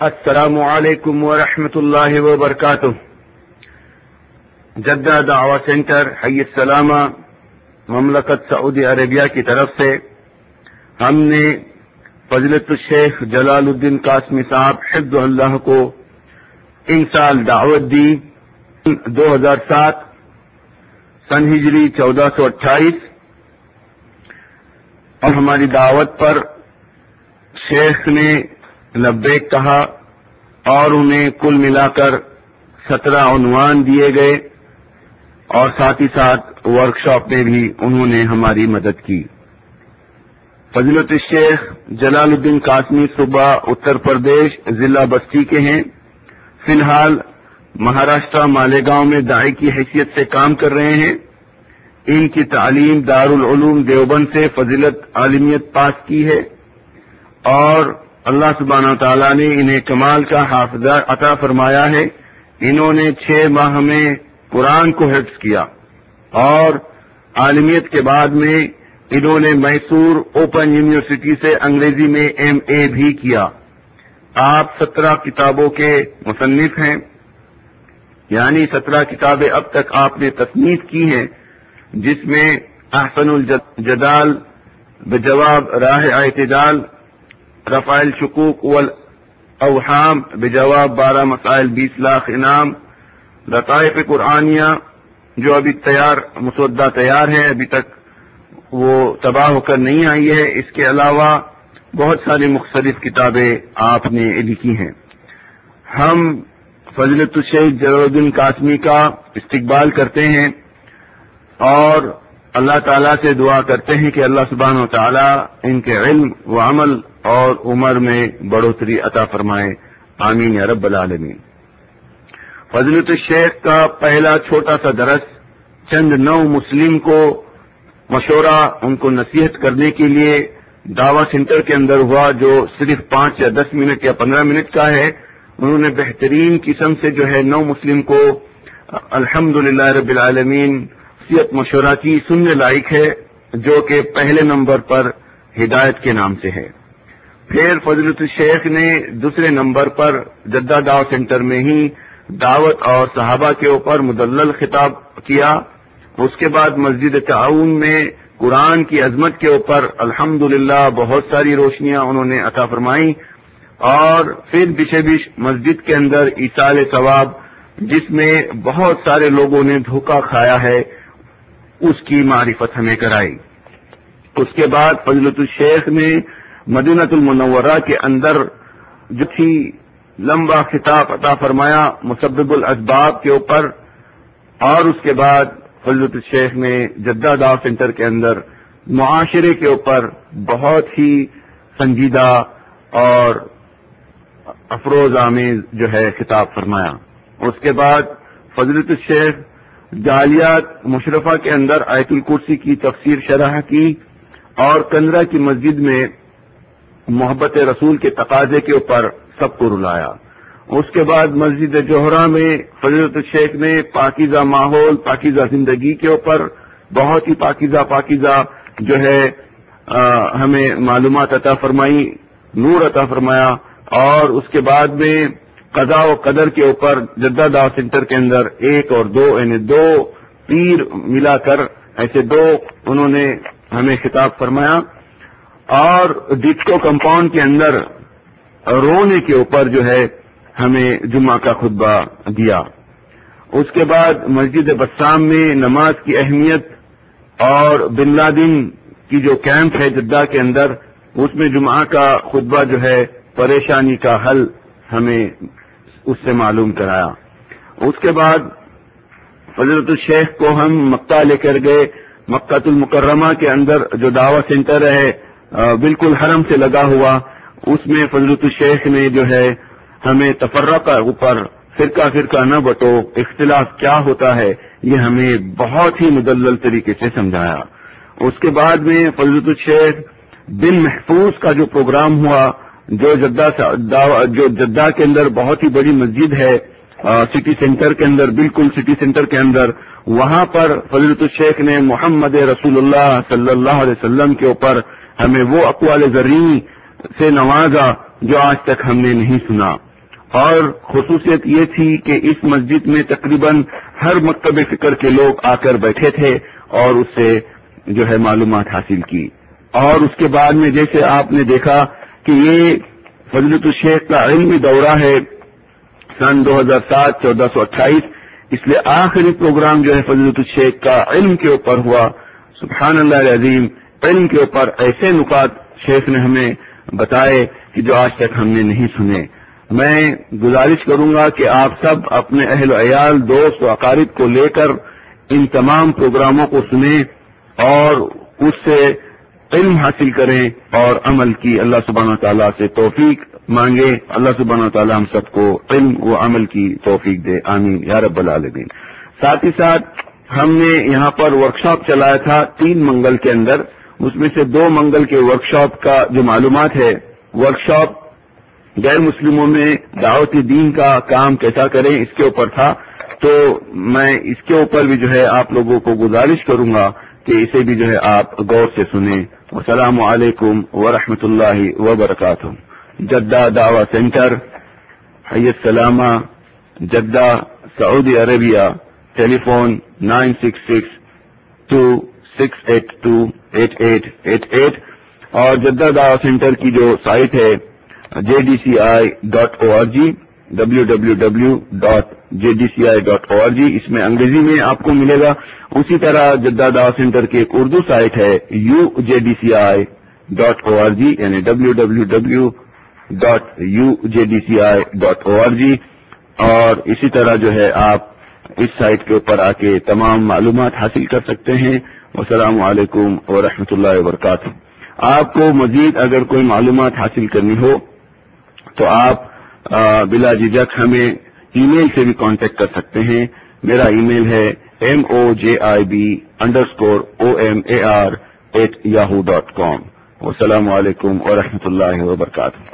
السلام علیکم ورحمۃ اللہ وبرکاتہ۔ جدہ دعوی سینٹر حی السلامہ مملکت سعودی عربیہ کی طرف سے ہم نے فضلت الشیخ جلال الدین قاسمی صاحب حفظ اللہ کو ان سال دعوت دی دو ہزار سات سن ہجری چودہ سو اٹھائیس اور ہماری دعوت پر شیخ نے لبیک کہا اور انہیں کل ملا کر سترہ عنوان دیے گئے اور ساتھ ہی ساتھ ورکشاپ میں بھی انہوں نے ہماری مدد کی۔ فضلت الشیخ جلال الدین قاسمی صوبہ اتر پردیش ضلع بستی کے ہیں۔ فی الحال مہاراشٹرا مالیگاؤں میں دائی کی حیثیت سے کام کر رہے ہیں۔ ان کی تعلیم دارالعلوم دیوبند سے فضیلت عالمیت پاس کی ہے اور اللہ سبحانہ تعالیٰ نے انہیں کمال کا حافظہ عطا فرمایا ہے۔ انہوں نے چھ ماہ میں قرآن کو حفظ کیا اور عالمیت کے بعد میں انہوں نے میسور اوپن یونیورسٹی سے انگریزی میں ایم اے بھی کیا۔ آپ سترہ کتابوں کے مصنف ہیں۔ یعنی سترہ کتابیں اب تک آپ نے تصنیف کی ہیں، جس میں احسن الجدال بجواب راہ اعتدال رفائل شکوک والاوحام بجواب بارہ مسائل بیس لاکھ انعام، لطائف قرآنیہ، جو ابھی تیار مسودہ تیار ہے ابھی تک وہ تباہ ہو کر نہیں آئی ہے۔ اس کے علاوہ بہت ساری مختلف کتابیں آپ نے لکھی ہیں۔ ہم فضلت الشیخ جلال الدین قاسمی کا استقبال کرتے ہیں اور اللہ تعالیٰ سے دعا کرتے ہیں کہ اللہ سبحانہ و تعالیٰ ان کے علم و عمل اور عمر میں بڑھوتری عطا فرمائے. آمین یا رب العالمین. فضلت الشیخ کا پہلا چھوٹا سا درس چند نو مسلم کو مشورہ ان کو نصیحت کرنے کے لیے دعوی سینٹر کے اندر ہوا جو صرف پانچ یا دس منٹ یا پندرہ منٹ کا ہے. انہوں نے بہترین قسم سے جو ہے نو مسلم کو الحمد رب العالمین صحت مشورہ کی سننے لائق ہے جو کہ پہلے نمبر پر ہدایت کے نام سے ہے. پھر فضلت الشیخ نے دوسرے نمبر پر جدہ دعو سینٹر میں ہی دعوت اور صحابہ کے اوپر مدلل خطاب کیا۔ اس کے بعد مسجد تعاون میں قرآن کی عظمت کے اوپر الحمد بہت ساری روشنیاں انہوں نے عطا فرمائی اور پھر بش بش مسجد کے اندر ایسال ثواب، جس میں بہت سارے لوگوں نے دھوکہ کھایا ہے، اس کی معرفت ہمیں کرائی۔ اس کے بعد فضلت الشیخ نے مدینت المنورہ کے اندر جو تھی لمبا خطاب عطا فرمایا مسبب الاسباب کے اوپر، اور اس کے بعد فضلت الشیخ نے جدہ دا سینٹر کے اندر معاشرے کے اوپر بہت ہی سنجیدہ اور افروز آمیز جو ہے خطاب فرمایا۔ اس کے بعد فضلت الشیخ جالیات مشرفہ کے اندر آیت الکرسی کی تفسیر شرح کی اور کندرا کی مسجد میں محبت رسول کے تقاضے کے اوپر سب کو رلایا۔ اس کے بعد مسجد جوہرا میں فضرت الشیخ نے پاکیزہ ماحول، پاکیزہ زندگی کے اوپر بہت ہی پاکیزہ پاکیزہ جو ہے ہمیں معلومات عطا فرمائی، نور عطا فرمایا۔ اور اس کے بعد میں قضاء و قدر کے اوپر جدہ دا سینٹر کے اندر ایک اور دو یعنی دو پیر ملا کر، ایسے دو انہوں نے ہمیں خطاب فرمایا۔ اور ڈسکو کمپاؤنڈ کے اندر رونے کے اوپر جو ہے ہمیں جمعہ کا خطبہ دیا۔ اس کے بعد مسجد بسام میں نماز کی اہمیت اور بن لادن کی جو کیمپ ہے جدہ کے اندر، اس میں جمعہ کا خطبہ جو ہے پریشانی کا حل ہمیں اس سے معلوم کرایا۔ اس کے بعد فضرت الشیخ کو ہم مکہ لے کر گئے۔ مکہ المکرمہ کے اندر جو دعوی سینٹر ہے بالکل حرم سے لگا ہوا، اس میں فضرت الشیخ نے جو ہے، ہمیں تفرقہ اوپر فرقہ فرقہ نہ بٹو، اختلاف کیا ہوتا ہے، یہ ہمیں بہت ہی مدلل طریقے سے سمجھایا۔ اس کے بعد میں فضرت الشیخ بن محفوظ کا جو پروگرام ہوا، جو جدہ جو جدہ کے اندر بہت ہی بڑی مسجد ہے سٹی سینٹر کے اندر، بالکل سٹی سینٹر کے اندر، وہاں پر فضرت الشیخ نے محمد رسول اللہ صلی اللہ علیہ وسلم کے اوپر ہمیں وہ اقوال زرین سے نوازا جو آج تک ہم نے نہیں سنا۔ اور خصوصیت یہ تھی کہ اس مسجد میں تقریباً ہر مکتب فکر کے لوگ آ کر بیٹھے تھے اور اس سے جو ہے معلومات حاصل کی۔ اور اس کے بعد میں جیسے آپ نے دیکھا کہ یہ فضلت الشیخ کا علمی دورہ ہے سن دو ہزار سات چودہ سو اٹھائیس۔ اس لیے آخری پروگرام جو ہے فضلت الشیخ کا علم کے اوپر ہوا۔ سبحان اللہ عظیم علم کے اوپر ایسے نکات شیخ نے ہمیں بتائے کہ جو آج تک ہم نے نہیں سنے۔ میں گزارش کروں گا کہ آپ سب اپنے اہل و عیال، دوست و اقارب کو لے کر ان تمام پروگراموں کو سنیں اور اس سے علم حاصل کریں اور عمل کی اللہ سبحانہ تعالیٰ سے توفیق مانگے۔ اللہ سبحانہ تعالیٰ ہم سب کو علم و عمل کی توفیق دے۔ آمین۔ یا رب العالمین۔ ساتھ ہی ساتھ ہم نے یہاں پر ورکشاپ چلایا تھا تین منگل کے اندر۔ اس میں سے دو منگل کے ورکشاپ کا جو معلومات ہے ورکشاپ غیر مسلموں میں دعوت دین کا کام کیسا کریں، اس کے اوپر تھا۔ تو میں اس کے اوپر بھی جو ہے آپ لوگوں کو گزارش کروں گا کہ اسے بھی جو ہے آپ غور سے سنیں۔ السلام علیکم ورحمۃ اللہ وبرکاتہ۔ جدہ دعوی سینٹر، حیت سلامہ، Jeddah Saudi Arabia telephone nine six six six eight two eight eight eight eight اور جدہ دعوی سینٹر کی جو سائٹ ہے J D C I dot O R G W W W dot J D C I dot O R G اس میں انگریزی میں آپ کو ملے گا اسی طرح جدہ دا سینٹر کی ایک اردو سائٹ ہے U J D C I dot O R G یعنی W W W dot U J D C I dot O R G اور اسی طرح جو ہے آپ اس سائٹ کے اوپر آ کے تمام معلومات حاصل کر سکتے ہیں۔ السلام علیکم ورحمۃ اللہ وبرکاتہ۔ آپ کو مزید اگر کوئی معلومات حاصل کرنی ہو تو آپ بلا جھجک ہمیں ای میل سے بھی کانٹیکٹ کر سکتے ہیں۔ میرا ای میل ہے M O J I B underscore O M A R at Yahoo dot com السلام علیکم ورحمۃ اللہ وبرکاتہ۔